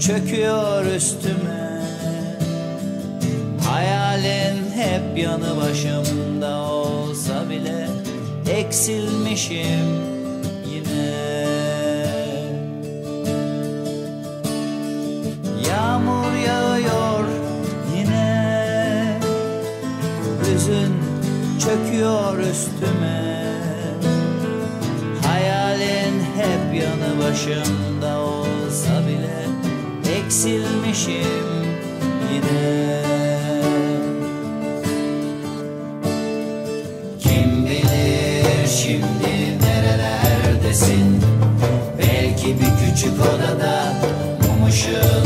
çöküyor üstüme. Hayalin hep yanı başımda olsa bile Eksilmişim yine. Yağmur yağıyor yine. Hüzün çöküyor üstüme. Hayalin hep yanı başımda olsa Eksilmişim yine. Kim bilir şimdi nerelerdesin? Belki bir küçük odada mum ışığında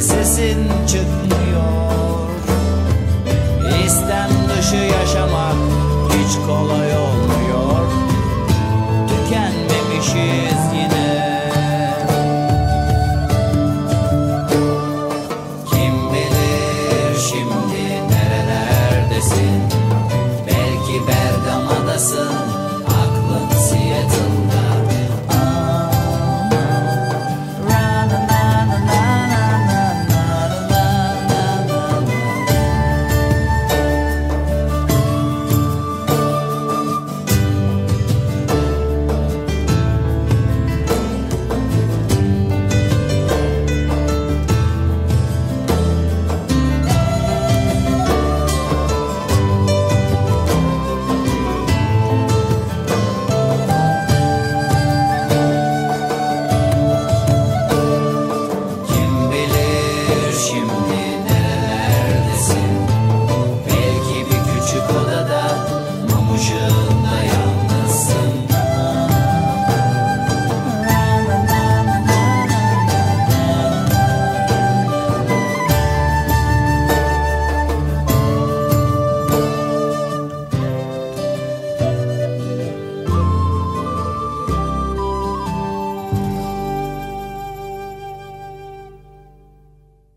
Sesin çıkmıyor. İstem dışı yaşamak hiç kolay olmuyor